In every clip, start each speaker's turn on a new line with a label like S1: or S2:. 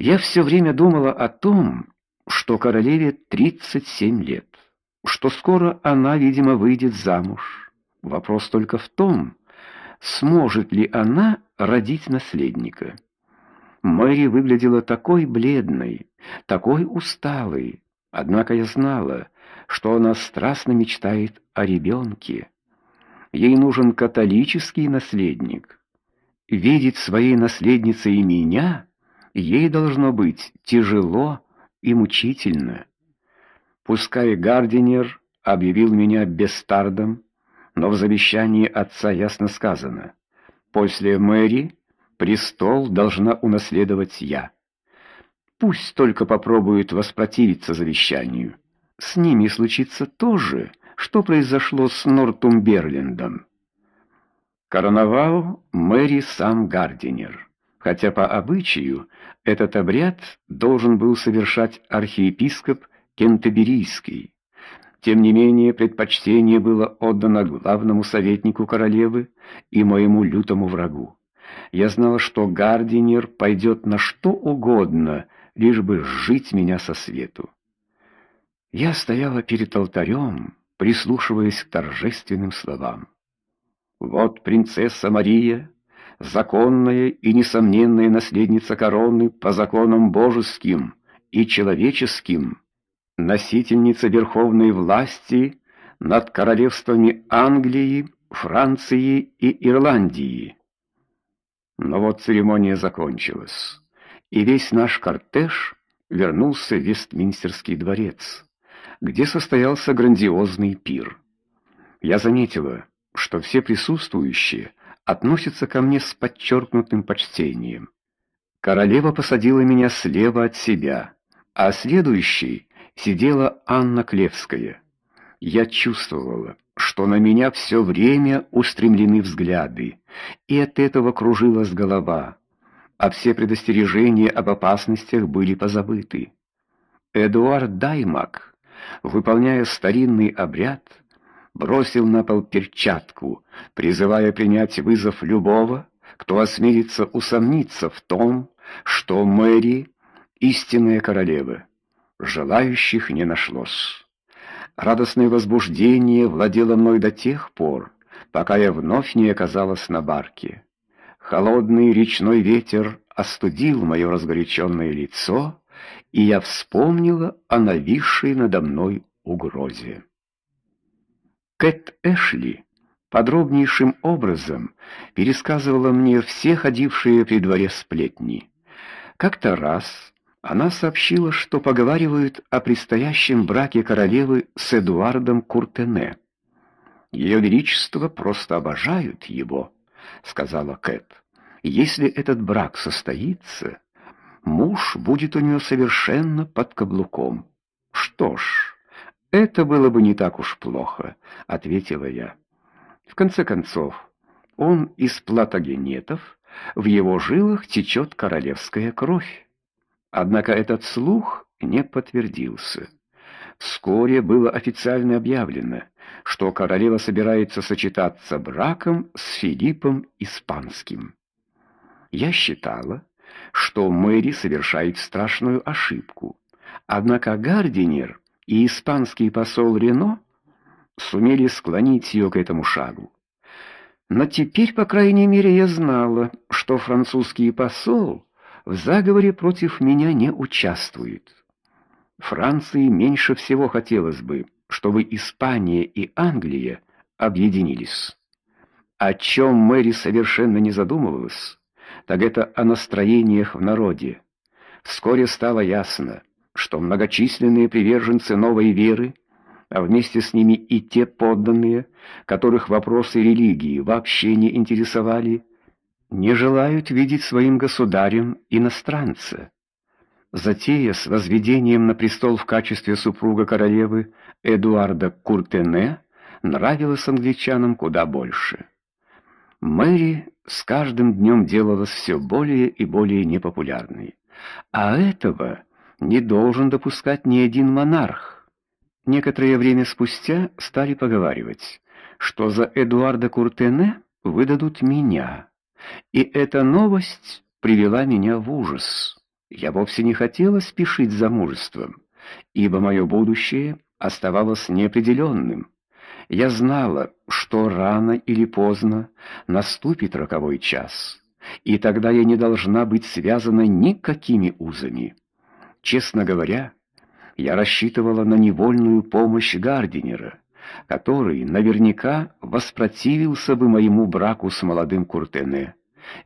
S1: Я все время думала о том, что королеве 37 лет, что скоро она, видимо, выйдет замуж. Вопрос только в том, сможет ли она родить наследника. Мэри выглядела такой бледной, такой усталой, однако я знала, что она страстно мечтает о ребенке. Ей нужен католический наследник. Видеть своей наследницей и меня ей должно быть тяжело и мучительно. Пускай Гардинер объявил меня бестардом, но в завещании отца ясно сказано: после Мэри престол должна унаследовать я. Пусть только попробуют воспротивиться завещанию. С ними случится то же, что произошло с Нортумберлендом. Короновал Мэри сам Гардинер хотя по обычаю этот обряд должен был совершать архиепископ Кентерберийский. Тем не менее, предпочтение было отдано главному советнику королевы и моему лютому врагу. Я знала, что Гардинер пойдет на что угодно, лишь бы сжить меня со свету. Я стояла перед алтарем, прислушиваясь к торжественным словам. Вот принцесса Мария законная и несомненная наследница короны по законам божеским и человеческим, носительница верховной власти над королевствами Англии, Франции и Ирландии. Но вот церемония закончилась, и весь наш кортеж вернулся в Вестминстерский дворец, где состоялся грандиозный пир. Я заметила, что все присутствующие относится ко мне с подчеркнутым почтением. Королева посадила меня слева от себя, а следующей сидела Анна Клевская. Я чувствовала, что на меня все время устремлены взгляды, и от этого кружилась голова, а все предостережения об опасностях были позабыты. Эдуард Даймак, выполняя старинный обряд, бросил на пол перчатку, призывая принять вызов любого, кто осмелится усомниться в том, что Мэри истинная королева. Желающих не нашлось. Радостное возбуждение владело мной до тех пор, пока я вновь не оказалась на барке. Холодный речной ветер остудил мое разгоряченное лицо, и я вспомнила о нависшей надо мной угрозе. Кэт Эшли подробнейшим образом пересказывала мне все ходившие при дворе сплетни. Как-то раз она сообщила, что поговаривают о предстоящем браке королевы с Эдуардом Куртене. Ее величество просто обожают его, сказала Кэт. Если этот брак состоится, муж будет у нее совершенно под каблуком. Что ж, это было бы не так уж плохо, ответила я. В конце концов, он из платагенетов, в его жилах течет королевская кровь. Однако этот слух не подтвердился. Вскоре было официально объявлено, что королева собирается сочетаться браком с Филиппом Испанским. Я считала, что Мэри совершает страшную ошибку. Однако Гардинер и испанский посол Рено сумели склонить ее к этому шагу. Но теперь, по крайней мере, я знала, что французский посол в заговоре против меня не участвует. Франции меньше всего хотелось бы, чтобы Испания и Англия объединились. О чем Мэри совершенно не задумывалась, так это о настроениях в народе. Вскоре стало ясно, что многочисленные приверженцы новой веры, а вместе с ними и те подданные, которых вопросы религии вообще не интересовали, не желают видеть своим государем иностранца. Затея с возведением на престол в качестве супруга королевы Эдуарда Куртене нравилась англичанам куда больше. Мэри с каждым днем делалась все более и более непопулярной, а этого не должен допускать ни один монарх. Некоторое время спустя стали поговаривать, что за Эдуарда Куртене выдадут меня. И эта новость привела меня в ужас. Я вовсе не хотела спешить за мужеством, ибо мое будущее оставалось неопределенным. Я знала, что рано или поздно наступит роковой час, и тогда я не должна быть связана никакими узами. Честно говоря, я рассчитывала на невольную помощь Гардинера, который наверняка воспротивился бы моему браку с молодым Куртене.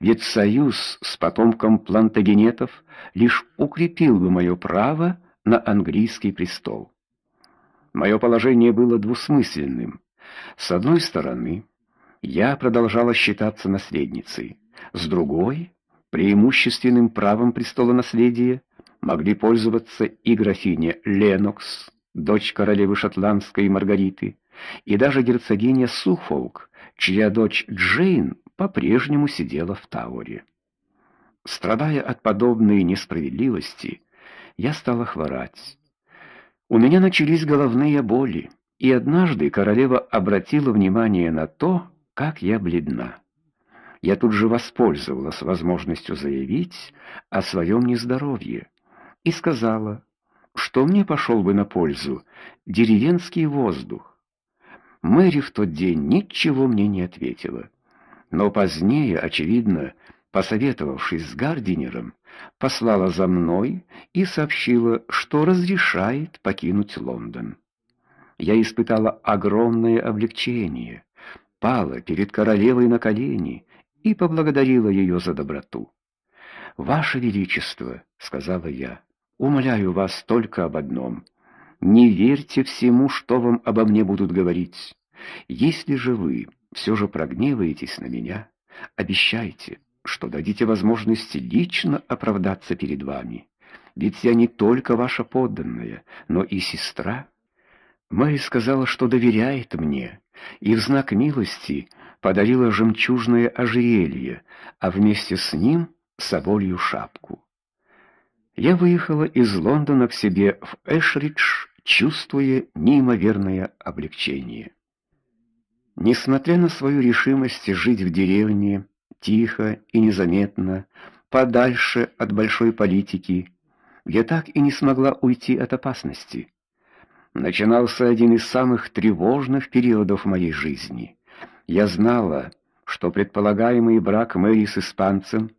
S1: Ведь союз с потомком плантагенетов лишь укрепил бы мое право на английский престол. Мое положение было двусмысленным. С одной стороны, я продолжала считаться наследницей, с другой, преимущественным правом престола наследия могли пользоваться и графиня Ленокс, дочь королевы шотландской Маргариты, и даже герцогиня Суфолк, чья дочь Джейн по-прежнему сидела в Тауэре. Страдая от подобной несправедливости, я стала хворать. У меня начались головные боли, и однажды королева обратила внимание на то, как я бледна. Я тут же воспользовалась возможностью заявить о своем нездоровье и сказала, что мне пошел бы на пользу деревенский воздух. Мэри в тот день ничего мне не ответила, но позднее, очевидно, посоветовавшись с Гардинером, послала за мной и сообщила, что разрешает покинуть Лондон. Я испытала огромное облегчение, пала перед королевой на колени и поблагодарила ее за доброту. «Ваше Величество», — сказала я, Умоляю вас только об одном. Не верьте всему, что вам обо мне будут говорить. Если же вы все же прогневаетесь на меня, обещайте, что дадите возможность лично оправдаться перед вами. Ведь я не только ваша подданная, но и сестра. Мэри сказала, что доверяет мне, и в знак милости подарила жемчужное ожерелье, а вместе с ним соболью шапку. Я выехала из Лондона к себе в Эшридж, чувствуя неимоверное облегчение. Несмотря на свою решимость жить в деревне тихо и незаметно, подальше от большой политики, я так и не смогла уйти от опасности. Начинался один из самых тревожных периодов моей жизни. Я знала, что предполагаемый брак Мэри с испанцем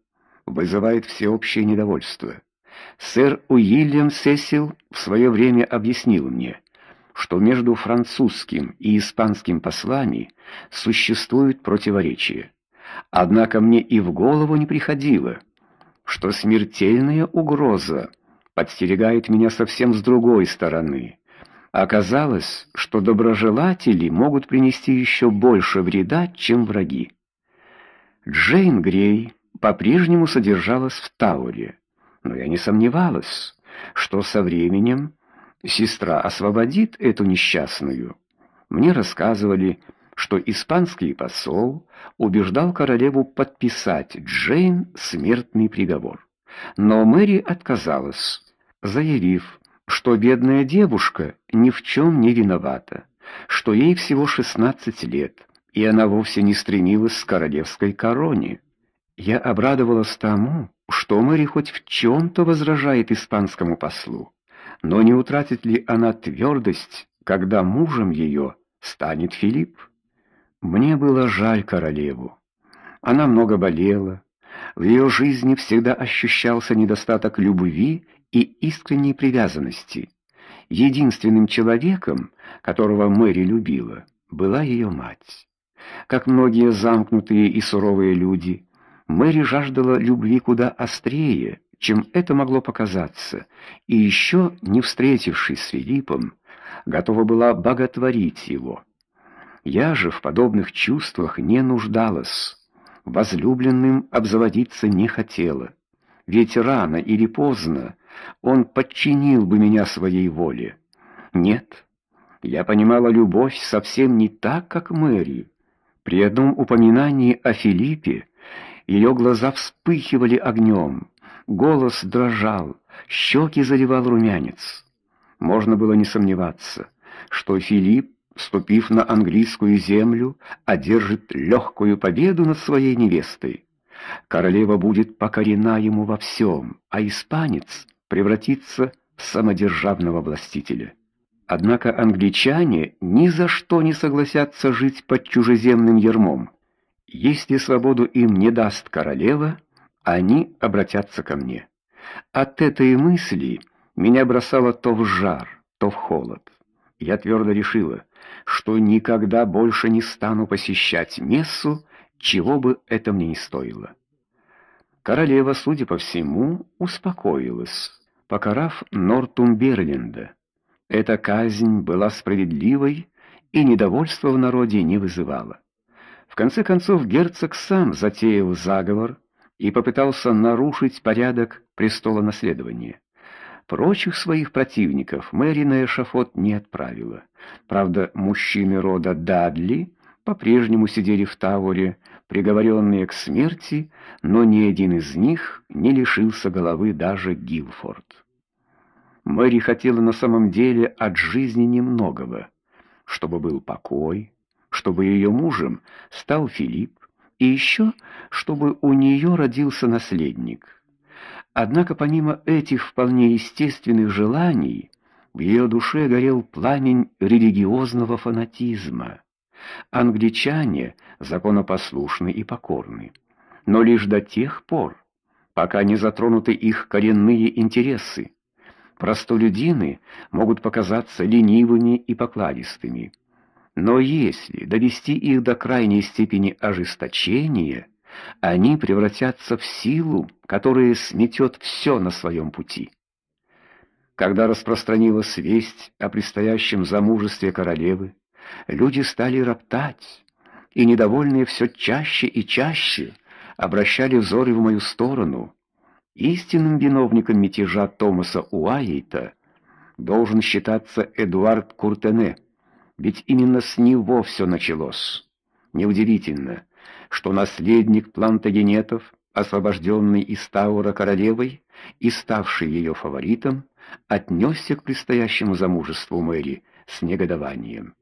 S1: вызывает всеобщее недовольство. Сэр Уильям Сесил в свое время объяснил мне, что между французским и испанским послами существует противоречие. Однако мне и в голову не приходило, что смертельная угроза подстерегает меня совсем с другой стороны. Оказалось, что доброжелатели могут принести еще больше вреда, чем враги. Джейн Грей по-прежнему содержалась в Тауре но я не сомневалась, что со временем сестра освободит эту несчастную. Мне рассказывали, что испанский посол убеждал королеву подписать Джейн смертный приговор. Но Мэри отказалась, заявив, что бедная девушка ни в чем не виновата, что ей всего 16 лет, и она вовсе не стремилась к королевской короне. Я обрадовалась тому, что Мэри хоть в чем-то возражает испанскому послу, но не утратит ли она твердость, когда мужем ее станет Филипп? Мне было жаль королеву. Она много болела, в ее жизни всегда ощущался недостаток любви и искренней привязанности. Единственным человеком, которого Мэри любила, была ее мать. Как многие замкнутые и суровые люди, Мэри жаждала любви куда острее, чем это могло показаться, и еще, не встретившись с Филиппом, готова была боготворить его. Я же в подобных чувствах не нуждалась, возлюбленным обзаводиться не хотела, ведь рано или поздно он подчинил бы меня своей воле. Нет, я понимала любовь совсем не так, как Мэри. При одном упоминании о Филиппе ее глаза вспыхивали огнем, голос дрожал, щеки заливал румянец. Можно было не сомневаться, что Филипп, вступив на английскую землю, одержит легкую победу над своей невестой. Королева будет покорена ему во всем, а испанец превратится в самодержавного властителя. Однако англичане ни за что не согласятся жить под чужеземным ярмом. Если свободу им не даст королева, они обратятся ко мне. От этой мысли меня бросало то в жар, то в холод. Я твердо решила, что никогда больше не стану посещать мессу, чего бы это мне ни стоило. Королева, судя по всему, успокоилась, покарав Нортумберленда. Эта казнь была справедливой и недовольства в народе не вызывала. В конце концов герцог сам затеял заговор и попытался нарушить порядок престола наследования. Прочих своих противников Мэри на эшафот не отправила. Правда, мужчины рода Дадли по-прежнему сидели в Тауре, приговоренные к смерти, но ни один из них не лишился головы даже Гилфорд. Мэри хотела на самом деле от жизни немногого, чтобы был покой, чтобы ее мужем стал Филипп, и еще, чтобы у нее родился наследник. Однако помимо этих вполне естественных желаний, в ее душе горел пламень религиозного фанатизма. Англичане законопослушны и покорны, но лишь до тех пор, пока не затронуты их коренные интересы. Простолюдины могут показаться ленивыми и покладистыми, но если довести их до крайней степени ожесточения, они превратятся в силу, которая сметет все на своем пути. Когда распространилась весть о предстоящем замужестве королевы, люди стали роптать, и недовольные все чаще и чаще обращали взоры в мою сторону. Истинным виновником мятежа Томаса Уайта должен считаться Эдуард Куртене, ведь именно с него все началось. Неудивительно, что наследник Плантагенетов, освобожденный из Таура королевой и ставший ее фаворитом, отнесся к предстоящему замужеству Мэри с негодованием.